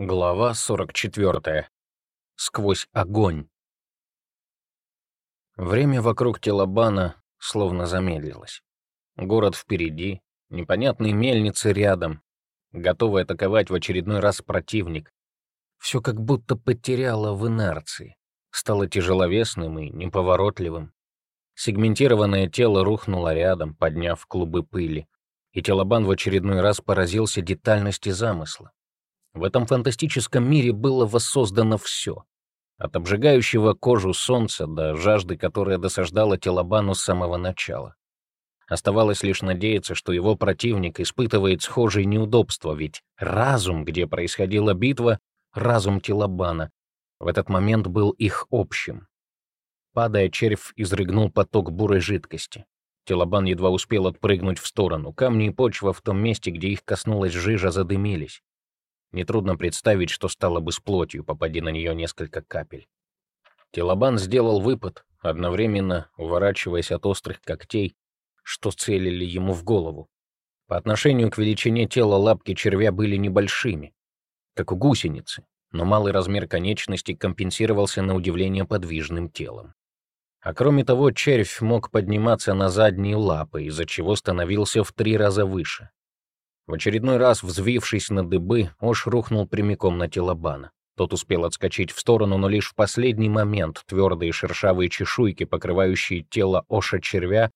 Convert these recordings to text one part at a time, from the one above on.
Глава 44. Сквозь огонь. Время вокруг Телобана словно замедлилось. Город впереди, непонятные мельницы рядом, готовый атаковать в очередной раз противник. Все как будто потеряло в инерции, стало тяжеловесным и неповоротливым. Сегментированное тело рухнуло рядом, подняв клубы пыли, и Телобан в очередной раз поразился детальности замысла. В этом фантастическом мире было воссоздано все. От обжигающего кожу солнца до жажды, которая досаждала Телобану с самого начала. Оставалось лишь надеяться, что его противник испытывает схожие неудобства, ведь разум, где происходила битва, разум Телобана, в этот момент был их общим. Падая, червь изрыгнул поток бурой жидкости. Телобан едва успел отпрыгнуть в сторону. Камни и почва в том месте, где их коснулась жижа, задымились. Нетрудно представить, что стало бы с плотью, попади на нее несколько капель. Телобан сделал выпад, одновременно уворачиваясь от острых когтей, что целили ему в голову. По отношению к величине тела лапки червя были небольшими, как у гусеницы, но малый размер конечности компенсировался на удивление подвижным телом. А кроме того, червь мог подниматься на задние лапы, из-за чего становился в три раза выше. В очередной раз, взвившись на дыбы, Ош рухнул прямиком на тело Бана. Тот успел отскочить в сторону, но лишь в последний момент твердые шершавые чешуйки, покрывающие тело Оша-червя,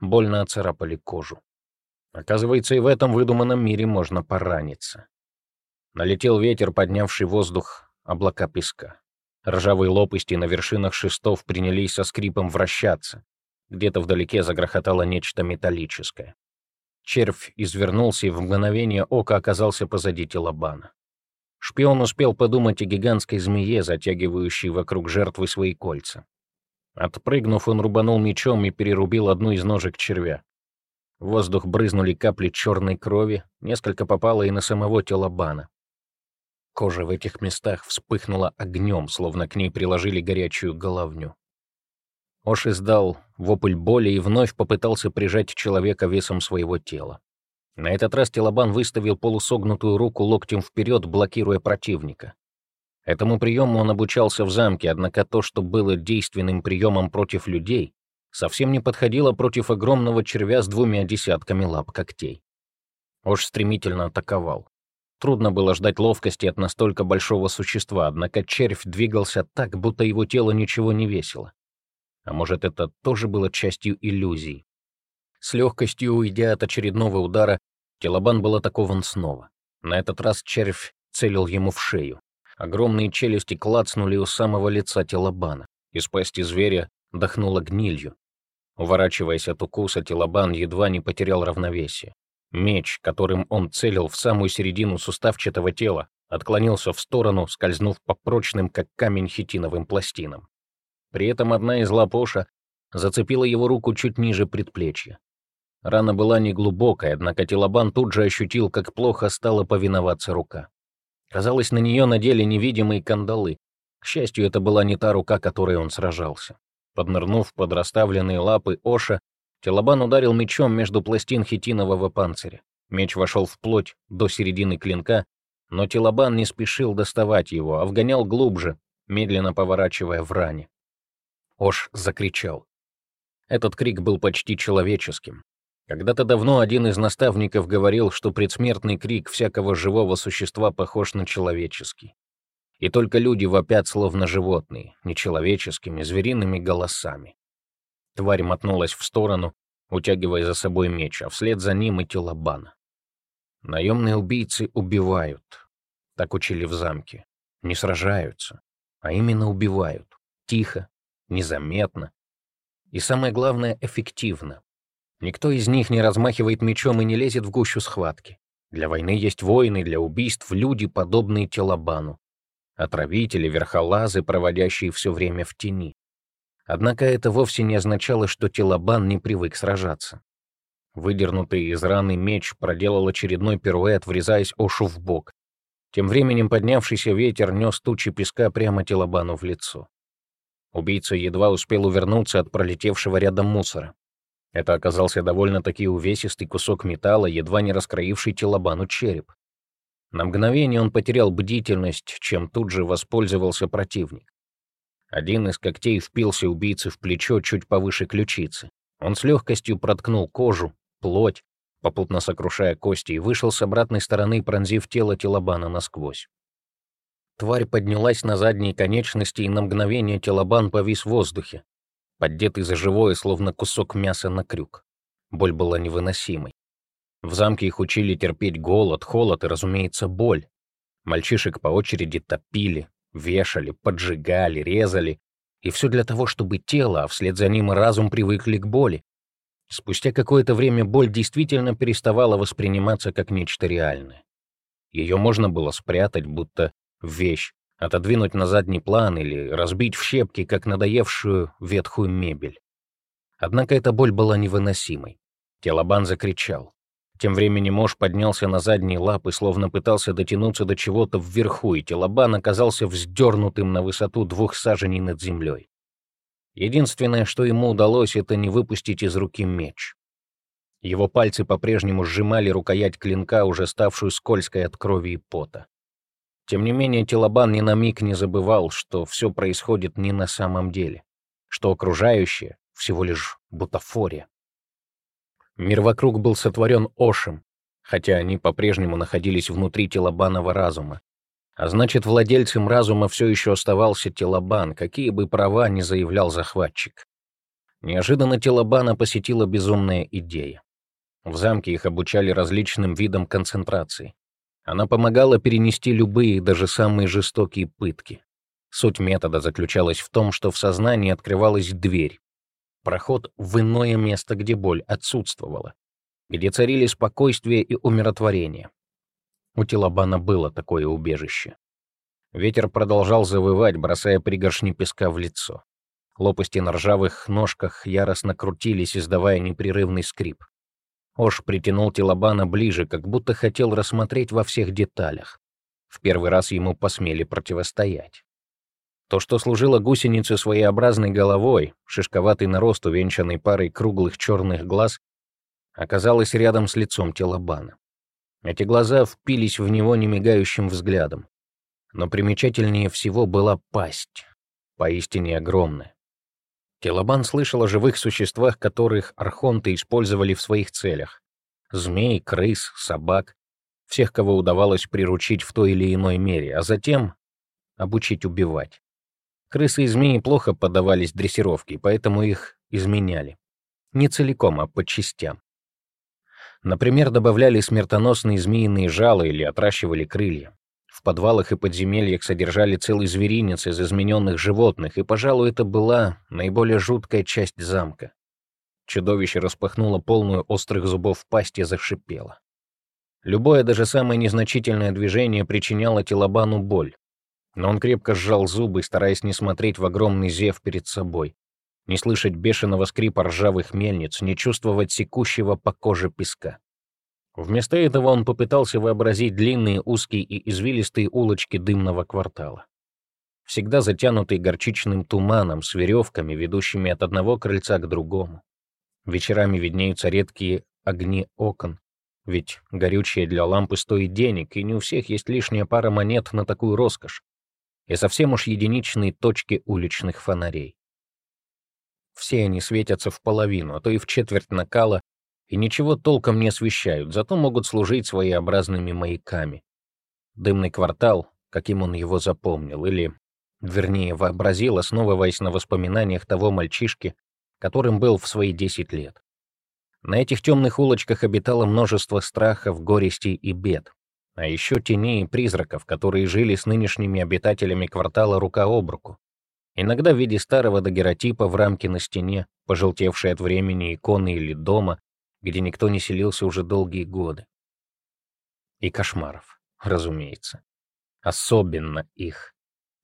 больно оцарапали кожу. Оказывается, и в этом выдуманном мире можно пораниться. Налетел ветер, поднявший воздух облака песка. Ржавые лопасти на вершинах шестов принялись со скрипом вращаться. Где-то вдалеке загрохотало нечто металлическое. Червь извернулся и в мгновение ока оказался позади тела Бана. Шпион успел подумать о гигантской змее, затягивающей вокруг жертвы свои кольца. Отпрыгнув, он рубанул мечом и перерубил одну из ножек червя. В воздух брызнули капли черной крови, несколько попало и на самого тела Бана. Кожа в этих местах вспыхнула огнем, словно к ней приложили горячую головню. Ош издал вопль боли и вновь попытался прижать человека весом своего тела. На этот раз Телобан выставил полусогнутую руку локтем вперед, блокируя противника. Этому приему он обучался в замке, однако то, что было действенным приемом против людей, совсем не подходило против огромного червя с двумя десятками лап когтей. Ош стремительно атаковал. Трудно было ждать ловкости от настолько большого существа, однако червь двигался так, будто его тело ничего не весило. А может, это тоже было частью иллюзий? С легкостью уйдя от очередного удара, Телобан был атакован снова. На этот раз червь целил ему в шею. Огромные челюсти клацнули у самого лица Телобана. Из пасти зверя дохнуло гнилью. Уворачиваясь от укуса, Телобан едва не потерял равновесие. Меч, которым он целил в самую середину суставчатого тела, отклонился в сторону, скользнув по прочным, как камень, хитиновым пластинам. При этом одна из лапоша зацепила его руку чуть ниже предплечья. Рана была неглубокая, однако Телобан тут же ощутил, как плохо стала повиноваться рука. Казалось, на нее надели невидимые кандалы. К счастью, это была не та рука, которой он сражался. Поднырнув под расставленные лапы Оша, Телобан ударил мечом между пластин хитинового панциря. Меч вошел в плоть до середины клинка, но Телобан не спешил доставать его, а вгонял глубже, медленно поворачивая в ране. Ош закричал. Этот крик был почти человеческим. Когда-то давно один из наставников говорил, что предсмертный крик всякого живого существа похож на человеческий. И только люди вопят словно животные, нечеловеческими, звериными голосами. Тварь мотнулась в сторону, утягивая за собой меч, а вслед за ним и тело Бана. Наемные убийцы убивают. Так учили в замке. Не сражаются, а именно убивают. Тихо, незаметно и, самое главное, эффективно. Никто из них не размахивает мечом и не лезет в гущу схватки. Для войны есть воины, для убийств люди, подобные Телобану. Отравители, верхолазы, проводящие все время в тени. Однако это вовсе не означало, что Телобан не привык сражаться. Выдернутый из раны меч проделал очередной пируэт, врезаясь Ошу в бок. Тем временем поднявшийся ветер нес тучи песка прямо Телобану в лицо. Убийца едва успел увернуться от пролетевшего рядом мусора. Это оказался довольно-таки увесистый кусок металла, едва не раскроивший телобану череп. На мгновение он потерял бдительность, чем тут же воспользовался противник. Один из когтей впился убийце в плечо чуть повыше ключицы. Он с легкостью проткнул кожу, плоть, попутно сокрушая кости, и вышел с обратной стороны, пронзив тело Телобана насквозь. Тварь поднялась на задние конечности, и на мгновение Телобан повис в воздухе, поддетый за живое, словно кусок мяса на крюк. Боль была невыносимой. В замке их учили терпеть голод, холод и, разумеется, боль. Мальчишек по очереди топили, вешали, поджигали, резали. И все для того, чтобы тело, а вслед за ним и разум привыкли к боли. Спустя какое-то время боль действительно переставала восприниматься как нечто реальное. Ее можно было спрятать, будто вещь, отодвинуть на задний план или разбить в щепки, как надоевшую ветхую мебель. Однако эта боль была невыносимой. Телобан закричал. Тем временем Мош поднялся на задние лапы, словно пытался дотянуться до чего-то вверху, и Телобан оказался вздернутым на высоту двух саженей над землей. Единственное, что ему удалось, это не выпустить из руки меч. Его пальцы по-прежнему сжимали рукоять клинка, уже ставшую скользкой от крови и пота. Тем не менее, Телобан ни на миг не забывал, что все происходит не на самом деле, что окружающее — всего лишь бутафория. Мир вокруг был сотворен Ошем, хотя они по-прежнему находились внутри Телобанова разума. А значит, владельцем разума все еще оставался Телобан, какие бы права ни заявлял захватчик. Неожиданно Телобана посетила безумная идея. В замке их обучали различным видам концентрации. Она помогала перенести любые, даже самые жестокие пытки. Суть метода заключалась в том, что в сознании открывалась дверь, проход в иное место, где боль отсутствовала, где царили спокойствие и умиротворение. У Телобана было такое убежище. Ветер продолжал завывать, бросая пригоршни песка в лицо. Лопасти на ржавых ножках яростно крутились, издавая непрерывный скрип. Ош притянул Телобана ближе, как будто хотел рассмотреть во всех деталях. В первый раз ему посмели противостоять. То, что служило гусеницей своеобразной головой, шишковатый нарост, увенчанный парой круглых черных глаз, оказалось рядом с лицом Телобана. Эти глаза впились в него немигающим взглядом. Но примечательнее всего была пасть, поистине огромная. Телобан слышал о живых существах, которых архонты использовали в своих целях. Змей, крыс, собак, всех, кого удавалось приручить в той или иной мере, а затем обучить убивать. Крысы и змеи плохо поддавались дрессировке, поэтому их изменяли. Не целиком, а по частям. Например, добавляли смертоносные змеиные жало или отращивали крылья. В подвалах и подземельях содержали целый зверинец из измененных животных, и, пожалуй, это была наиболее жуткая часть замка. Чудовище распахнуло полную острых зубов пасть и зашипело. Любое, даже самое незначительное движение причиняло Телобану боль, но он крепко сжал зубы, стараясь не смотреть в огромный зев перед собой, не слышать бешеного скрипа ржавых мельниц, не чувствовать секущего по коже песка. Вместо этого он попытался вообразить длинные, узкие и извилистые улочки дымного квартала. Всегда затянутый горчичным туманом с веревками, ведущими от одного крыльца к другому. Вечерами виднеются редкие огни окон, ведь горючее для лампы стоит денег, и не у всех есть лишняя пара монет на такую роскошь и совсем уж единичные точки уличных фонарей. Все они светятся в половину, а то и в четверть накала, и ничего толком не освещают, зато могут служить своеобразными маяками. Дымный квартал, каким он его запомнил, или, вернее, вообразил, основываясь на воспоминаниях того мальчишки, которым был в свои десять лет. На этих темных улочках обитало множество страхов, горестей и бед а еще теней и призраков, которые жили с нынешними обитателями квартала рука об руку. Иногда в виде старого дагеротипа в рамке на стене, пожелтевшей от времени иконы или дома, где никто не селился уже долгие годы. И кошмаров, разумеется. Особенно их.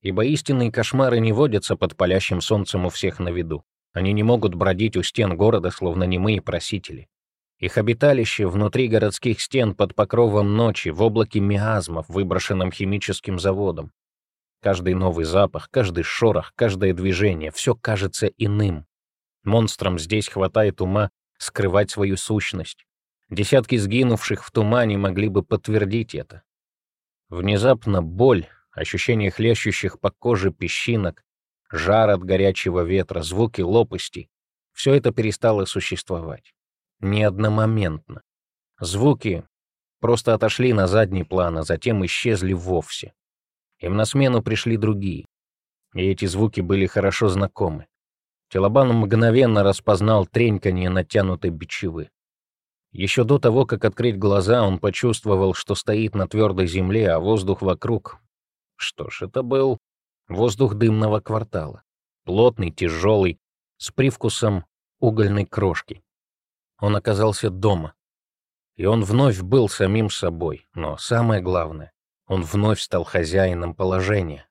Ибо истинные кошмары не водятся под палящим солнцем у всех на виду. Они не могут бродить у стен города, словно немые просители. Их обиталище внутри городских стен под покровом ночи, в облаке миазмов, выброшенном химическим заводом. Каждый новый запах, каждый шорох, каждое движение — все кажется иным. Монстрам здесь хватает ума скрывать свою сущность. Десятки сгинувших в тумане могли бы подтвердить это. Внезапно боль, ощущение хлещущих по коже песчинок, жар от горячего ветра, звуки лопастей — все это перестало существовать. Не одномоментно. Звуки просто отошли на задний план, а затем исчезли вовсе. Им на смену пришли другие. И эти звуки были хорошо знакомы. Телобан мгновенно распознал треньканье натянутой бичевы. Еще до того, как открыть глаза, он почувствовал, что стоит на твердой земле, а воздух вокруг... Что ж, это был воздух дымного квартала. Плотный, тяжелый, с привкусом угольной крошки. Он оказался дома. И он вновь был самим собой, но самое главное, он вновь стал хозяином положения.